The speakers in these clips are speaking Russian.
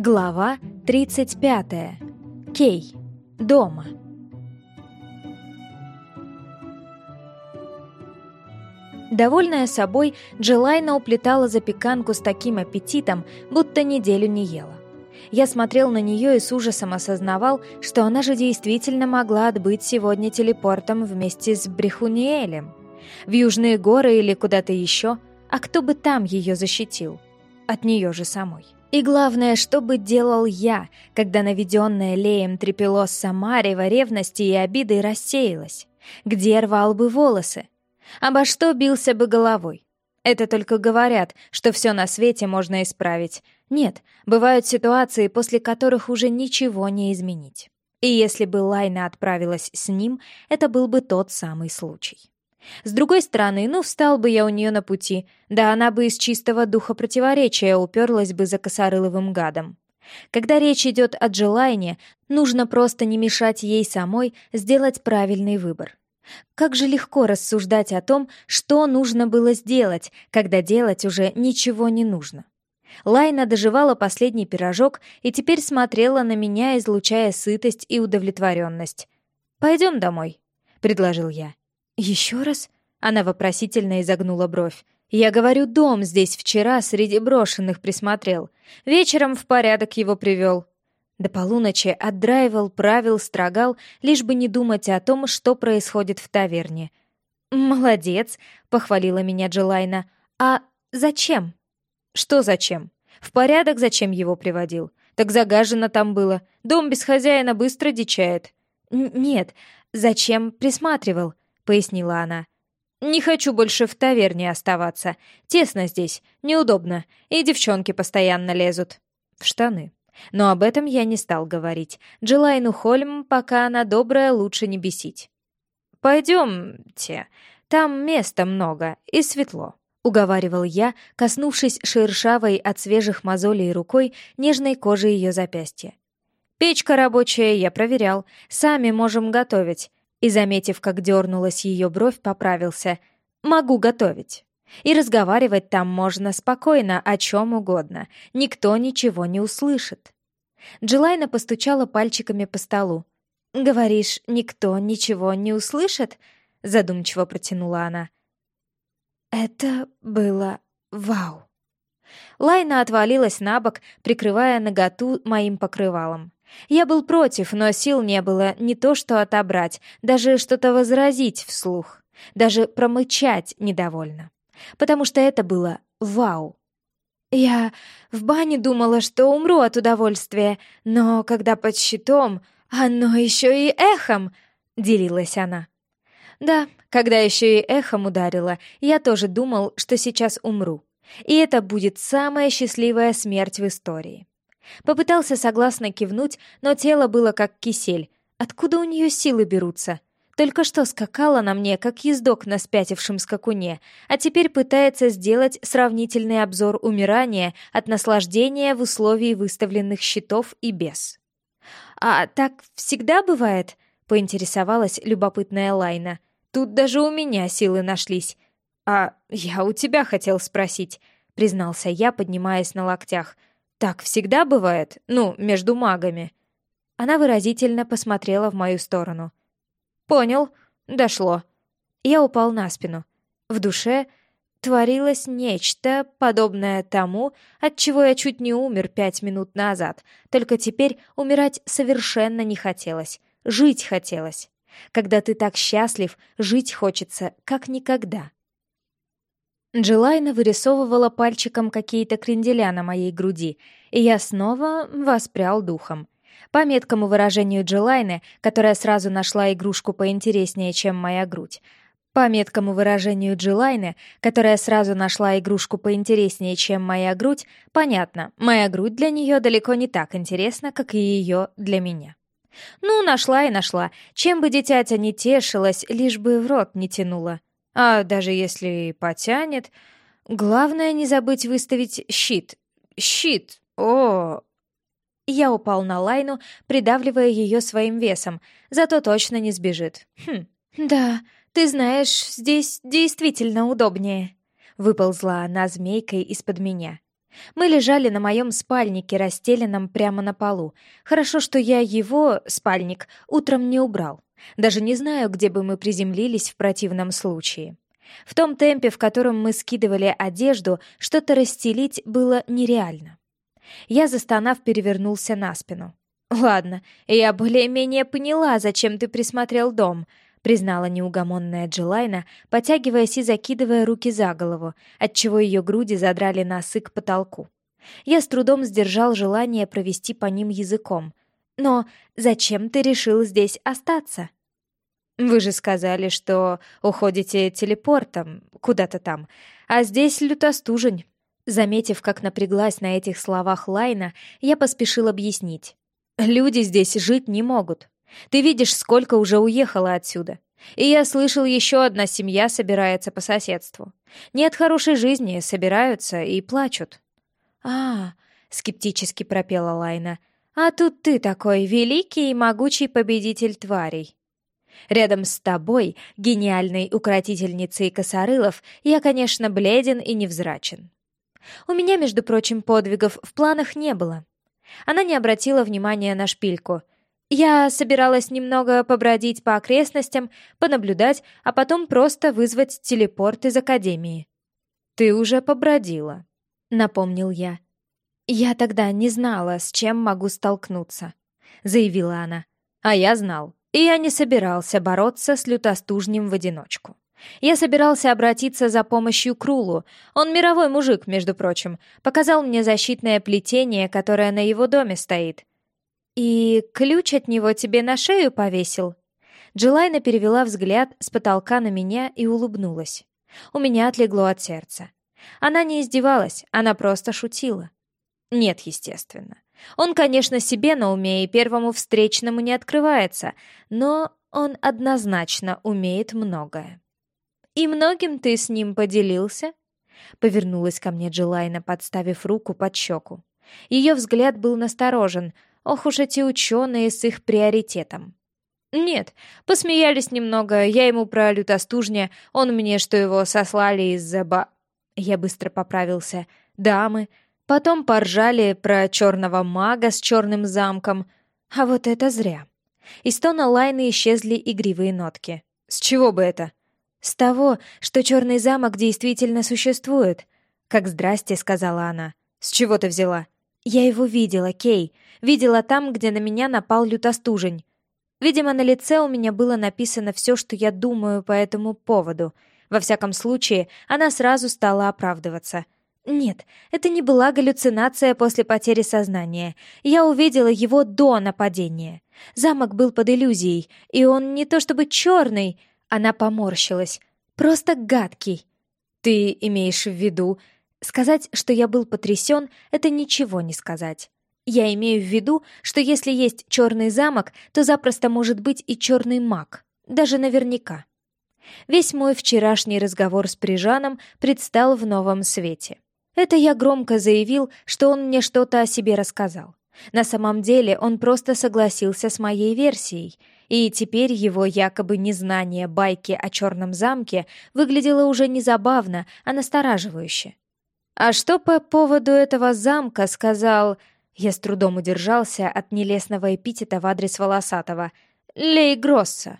Глава 35. Кей. Дома. Довольная собой, Джилайна уплетала запеканку с таким аппетитом, будто неделю не ела. Я смотрел на нее и с ужасом осознавал, что она же действительно могла отбыть сегодня телепортом вместе с Брехуниэлем. В Южные горы или куда-то еще, а кто бы там ее защитил? От нее же самой. И главное, что бы делал я, когда наведенная Леем трепело Самарева ревности и обидой рассеялась? Где рвал бы волосы? Обо что бился бы головой? Это только говорят, что все на свете можно исправить. Нет, бывают ситуации, после которых уже ничего не изменить. И если бы Лайна отправилась с ним, это был бы тот самый случай. С другой стороны, ну, встал бы я у нее на пути, да она бы из чистого духа противоречия уперлась бы за косорыловым гадом. Когда речь идет о Джилайне, нужно просто не мешать ей самой сделать правильный выбор. Как же легко рассуждать о том, что нужно было сделать, когда делать уже ничего не нужно. Лайна доживала последний пирожок и теперь смотрела на меня, излучая сытость и удовлетворенность. «Пойдем домой», — предложил я. «Еще раз?» — она вопросительно изогнула бровь. «Я говорю, дом здесь вчера среди брошенных присмотрел. Вечером в порядок его привел. До полуночи отдраивал, правил, строгал, лишь бы не думать о том, что происходит в таверне. «Молодец», — похвалила меня Джилайна. «А зачем?» «Что зачем? В порядок зачем его приводил? Так загажено там было. Дом без хозяина быстро дичает». «Нет, зачем присматривал?» — пояснила она. «Не хочу больше в таверне оставаться. Тесно здесь, неудобно, и девчонки постоянно лезут». «В штаны», но об этом я не стал говорить. Джилайну Хольм, пока она добрая, лучше не бесить. «Пойдемте, там места много и светло», — уговаривал я, коснувшись шершавой от свежих мозолей рукой нежной кожи ее запястья. «Печка рабочая, я проверял. Сами можем готовить». И, заметив, как дернулась ее бровь, поправился. «Могу готовить». И разговаривать там можно спокойно, о чем угодно. Никто ничего не услышит. Джилайна постучала пальчиками по столу. «Говоришь, никто ничего не услышит?» — задумчиво протянула она. «Это было вау!» Лайна отвалилась на бок, прикрывая наготу моим покрывалом. Я был против, но сил не было не то что отобрать, даже что-то возразить вслух, даже промычать недовольно потому что это было вау. Я в бане думала, что умру от удовольствия, но когда под щитом, оно еще и эхом, делилась она. Да, когда еще и эхом ударило, я тоже думал, что сейчас умру. И это будет самая счастливая смерть в истории. Попытался согласно кивнуть, но тело было как кисель. Откуда у нее силы берутся? Только что скакала на мне, как ездок на спятившем скакуне, а теперь пытается сделать сравнительный обзор умирания от наслаждения в условии выставленных щитов и без. «А так всегда бывает?» — поинтересовалась любопытная Лайна. «Тут даже у меня силы нашлись». «А я у тебя хотел спросить», — признался я, поднимаясь на локтях. «Так всегда бывает? Ну, между магами?» Она выразительно посмотрела в мою сторону. «Понял. Дошло». Я упал на спину. В душе творилось нечто, подобное тому, от чего я чуть не умер пять минут назад. Только теперь умирать совершенно не хотелось. Жить хотелось. Когда ты так счастлив, жить хочется как никогда. Джилайна вырисовывала пальчиком какие-то кренделя на моей груди, и я снова воспрял духом. По меткому выражению Джилайны, которая сразу нашла игрушку поинтереснее, чем моя грудь. По меткому выражению Джилайны, которая сразу нашла игрушку поинтереснее, чем моя грудь, понятно, моя грудь для нее далеко не так интересна, как и ее для меня. Ну, нашла и нашла. Чем бы дитятя не тешилась, лишь бы в рот не тянула. А даже если потянет... Главное не забыть выставить щит. Щит! О, я упал на Лайну, придавливая ее своим весом, зато точно не сбежит. Хм, да, ты знаешь, здесь действительно удобнее. Выползла она змейкой из-под меня. Мы лежали на моем спальнике, расстеленном прямо на полу. Хорошо, что я его, спальник, утром не убрал. Даже не знаю, где бы мы приземлились в противном случае. В том темпе, в котором мы скидывали одежду, что-то расстелить было нереально. Я, застонав, перевернулся на спину. «Ладно, я более-менее поняла, зачем ты присмотрел дом», признала неугомонная Джилайна, потягиваясь и закидывая руки за голову, отчего ее груди задрали носы к потолку. Я с трудом сдержал желание провести по ним языком. «Но зачем ты решил здесь остаться?» «Вы же сказали, что уходите телепортом куда-то там, а здесь лютостужень». Заметив, как напряглась на этих словах Лайна, я поспешил объяснить. «Люди здесь жить не могут. Ты видишь, сколько уже уехало отсюда. И я слышал, еще одна семья собирается по соседству. Нет хорошей жизни, собираются и плачут». «А, — скептически пропела Лайна, — а тут ты такой великий и могучий победитель тварей. Рядом с тобой, гениальной укротительницей косорылов, я, конечно, бледен и невзрачен. У меня, между прочим, подвигов в планах не было. Она не обратила внимания на шпильку. Я собиралась немного побродить по окрестностям, понаблюдать, а потом просто вызвать телепорт из Академии. «Ты уже побродила», — напомнил я. «Я тогда не знала, с чем могу столкнуться», — заявила она. «А я знал. И я не собирался бороться с лютостужнем в одиночку. Я собирался обратиться за помощью к Рулу. Он мировой мужик, между прочим. Показал мне защитное плетение, которое на его доме стоит. «И ключ от него тебе на шею повесил?» Джилайна перевела взгляд с потолка на меня и улыбнулась. У меня отлегло от сердца. Она не издевалась, она просто шутила. Нет, естественно. Он, конечно, себе на уме и первому встречному не открывается, но он однозначно умеет многое. «И многим ты с ним поделился?» Повернулась ко мне Джилайна, подставив руку под щеку. Ее взгляд был насторожен. Ох уж эти ученые с их приоритетом. «Нет, посмеялись немного, я ему про лютостужня, он мне, что его сослали из-за ба...» Я быстро поправился. «Дамы, Потом поржали про черного мага с черным замком. А вот это зря. Из тона Лайны исчезли игривые нотки. С чего бы это? С того, что черный замок действительно существует. Как здрасте, сказала она. С чего ты взяла? Я его видела, Кей. Видела там, где на меня напал лютостужень. Видимо, на лице у меня было написано все, что я думаю по этому поводу. Во всяком случае, она сразу стала оправдываться — нет, это не была галлюцинация после потери сознания. Я увидела его до нападения. Замок был под иллюзией, и он не то чтобы черный, она поморщилась, просто гадкий. Ты имеешь в виду... Сказать, что я был потрясен, это ничего не сказать. Я имею в виду, что если есть черный замок, то запросто может быть и черный маг. Даже наверняка. Весь мой вчерашний разговор с Прижаном предстал в новом свете. Это я громко заявил, что он мне что-то о себе рассказал. На самом деле он просто согласился с моей версией, и теперь его якобы незнание байки о черном замке выглядело уже не забавно, а настораживающе. «А что по поводу этого замка?» — сказал... Я с трудом удержался от нелестного эпитета в адрес Волосатого. «Лей Гросса».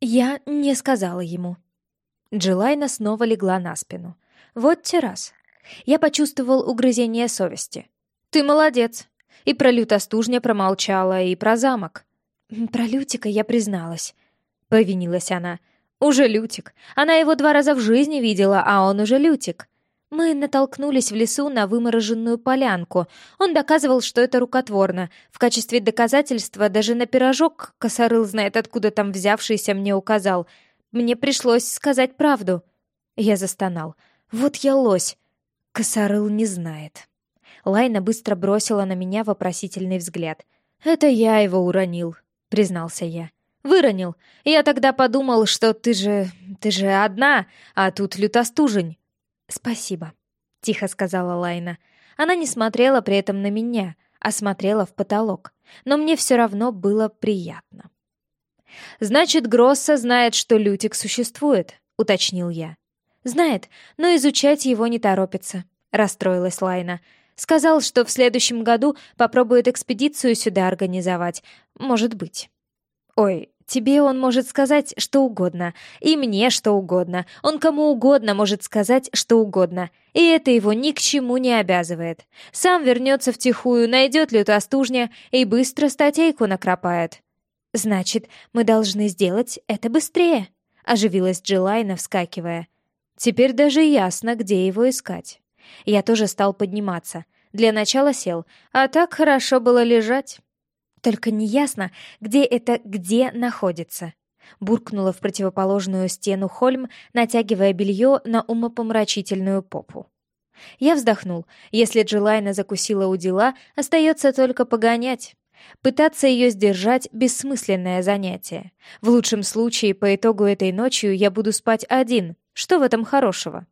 Я не сказала ему. Джилайна снова легла на спину. Вот те раз. Я почувствовал угрызение совести. «Ты молодец!» И про лютостужня промолчала, и про замок. «Про Лютика я призналась», — повинилась она. «Уже Лютик. Она его два раза в жизни видела, а он уже Лютик». Мы натолкнулись в лесу на вымороженную полянку. Он доказывал, что это рукотворно. В качестве доказательства даже на пирожок косорыл знает, откуда там взявшийся мне указал. Мне пришлось сказать правду. Я застонал. Вот я лось. Косорыл не знает. Лайна быстро бросила на меня вопросительный взгляд. «Это я его уронил», — признался я. «Выронил. Я тогда подумал, что ты же... ты же одна, а тут лютостужень». «Спасибо», — тихо сказала Лайна. Она не смотрела при этом на меня, а смотрела в потолок. Но мне все равно было приятно. «Значит, Гросса знает, что Лютик существует», — уточнил я. Знает, но изучать его не торопится. расстроилась Лайна. «Сказал, что в следующем году попробует экспедицию сюда организовать. Может быть». «Ой, тебе он может сказать что угодно, и мне что угодно. Он кому угодно может сказать что угодно, и это его ни к чему не обязывает. Сам вернется втихую, найдет лютостужня и быстро статейку накропает». «Значит, мы должны сделать это быстрее», — оживилась Джилайна, вскакивая. «Теперь даже ясно, где его искать». Я тоже стал подниматься. Для начала сел, а так хорошо было лежать. Только неясно, где это «где» находится. Буркнула в противоположную стену Хольм, натягивая белье на умопомрачительную попу. Я вздохнул. Если Джилайна закусила у дела, остается только погонять. Пытаться ее сдержать — бессмысленное занятие. В лучшем случае, по итогу этой ночью я буду спать один. Что в этом хорошего?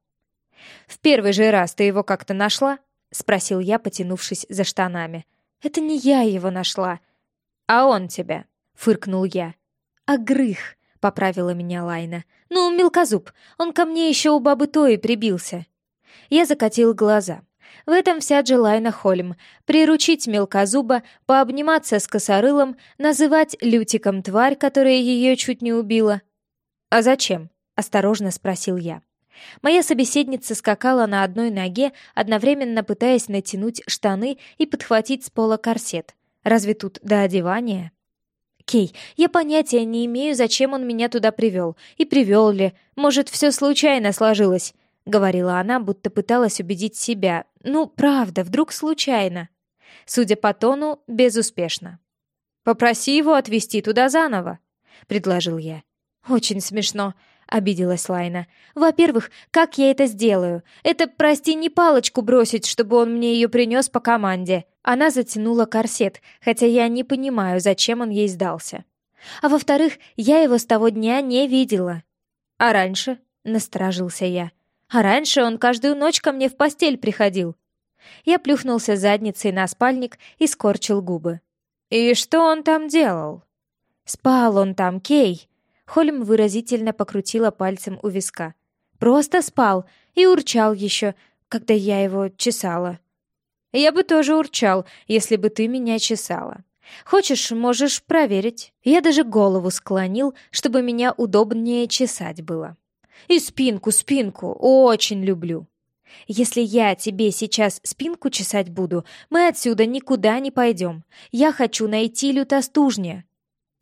«В первый же раз ты его как-то нашла?» — спросил я, потянувшись за штанами. «Это не я его нашла». «А он тебя?» — фыркнул я. «Агрых», — поправила меня Лайна. «Ну, мелкозуб, он ко мне еще у бабы Тои прибился». Я закатил глаза. В этом вся Джилайна Хольм. Приручить мелкозуба, пообниматься с косорылом, называть Лютиком тварь, которая ее чуть не убила. «А зачем?» — осторожно спросил я. Моя собеседница скакала на одной ноге, одновременно пытаясь натянуть штаны и подхватить с пола корсет. Разве тут до одевания? Кей, я понятия не имею, зачем он меня туда привел. И привел ли. Может, все случайно сложилось. — говорила она, будто пыталась убедить себя. «Ну, правда, вдруг случайно?» Судя по тону, безуспешно. «Попроси его отвезти туда заново», — предложил я. «Очень смешно», — обиделась Лайна. «Во-первых, как я это сделаю? Это, прости, не палочку бросить, чтобы он мне ее принес по команде». Она затянула корсет, хотя я не понимаю, зачем он ей сдался. «А во-вторых, я его с того дня не видела». «А раньше?» — насторожился я. А раньше он каждую ночь ко мне в постель приходил. Я плюхнулся задницей на спальник и скорчил губы. «И что он там делал?» «Спал он там, Кей!» Холм выразительно покрутила пальцем у виска. «Просто спал и урчал еще, когда я его чесала». «Я бы тоже урчал, если бы ты меня чесала. Хочешь, можешь проверить». Я даже голову склонил, чтобы меня удобнее чесать было. И спинку, спинку очень люблю. Если я тебе сейчас спинку чесать буду, мы отсюда никуда не пойдем. Я хочу найти лютостужня.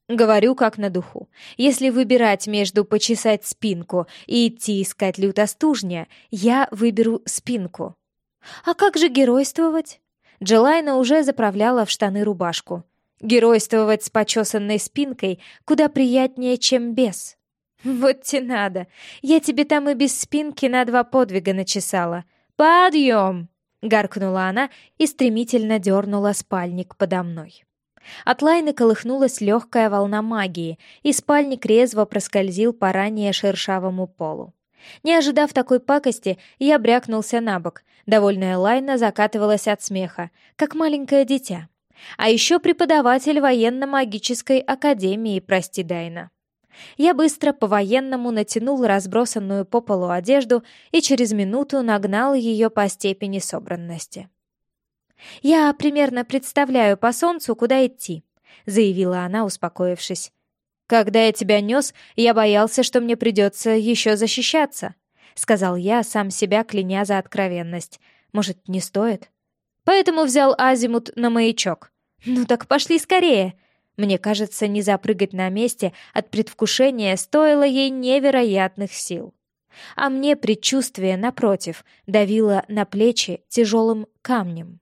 Говорю как на духу. Если выбирать между почесать спинку и идти искать лютостужня, я выберу спинку. А как же геройствовать? Джелайна уже заправляла в штаны рубашку. Геройствовать с почесанной спинкой куда приятнее, чем без. «Вот те надо! Я тебе там и без спинки на два подвига начесала. Подъем!» — гаркнула она и стремительно дернула спальник подо мной. От Лайны колыхнулась легкая волна магии, и спальник резво проскользил по ранее шершавому полу. Не ожидав такой пакости, я брякнулся на бок. Довольная Лайна закатывалась от смеха, как маленькое дитя. А еще преподаватель военно-магической академии, прости Дайна. Я быстро по-военному натянул разбросанную по полу одежду и через минуту нагнал ее по степени собранности. «Я примерно представляю по солнцу, куда идти», — заявила она, успокоившись. «Когда я тебя нес, я боялся, что мне придется еще защищаться», — сказал я, сам себя кляня за откровенность. «Может, не стоит?» «Поэтому взял азимут на маячок». «Ну так пошли скорее!» Мне кажется, не запрыгать на месте от предвкушения стоило ей невероятных сил. А мне предчувствие, напротив, давило на плечи тяжелым камнем.